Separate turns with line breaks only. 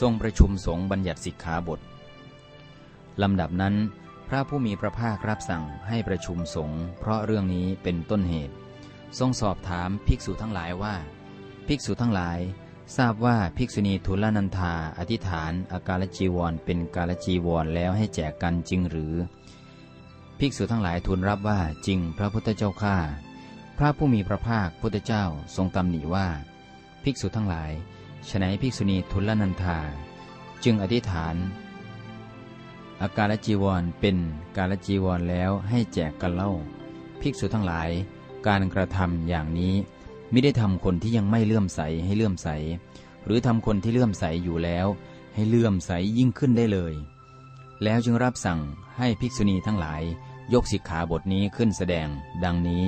ทรงประชุมสงฆ์บัญญัติสิกขาบทลำดับนั้น พระผู้มีพระภาครับสั่งให้ประชุมสงฆ์เพราะเรื่องนี้เป็นต้นเหตุ ทรงสอบถามภิกษุทั้งหลายว่า ภิกษุทั้งหลาย ทราบว่าภิกษุณีทุลนันธาอธิษฐานอากาลจีวร เป็นกาลจีวรแล้วให้แจกกันจริงหรือ ภิกษุทั้งหลายทูลรับว่าจริงพระพุทธเจ้าข้าพระผู้มีพระภาคพุทธเจ้าทรงตำหนิว่า ภิกษุทั้งหลาย ฉนัยภิกษุณีทุลนันธาจึงอธิษฐาน อากาลจีวรเป็นกาลจีวรแล้วให้แจกกันเล่า ภิกษุทั้งหลาย การกระทำอย่างนี้ไม่ได้ทำคนที่ยังไม่เลื่อมใสให้เลื่อมใส หรือทำคนที่เลื่อมใสอยู่แล้ว ให้เลื่อมใสยิ่งขึ้นได้เลย แล้วจึงรับสั่งให้ภิกษุณีทั้งหลาย ยกสิกขาบทนี้ขึ้นแสดง ดังนี้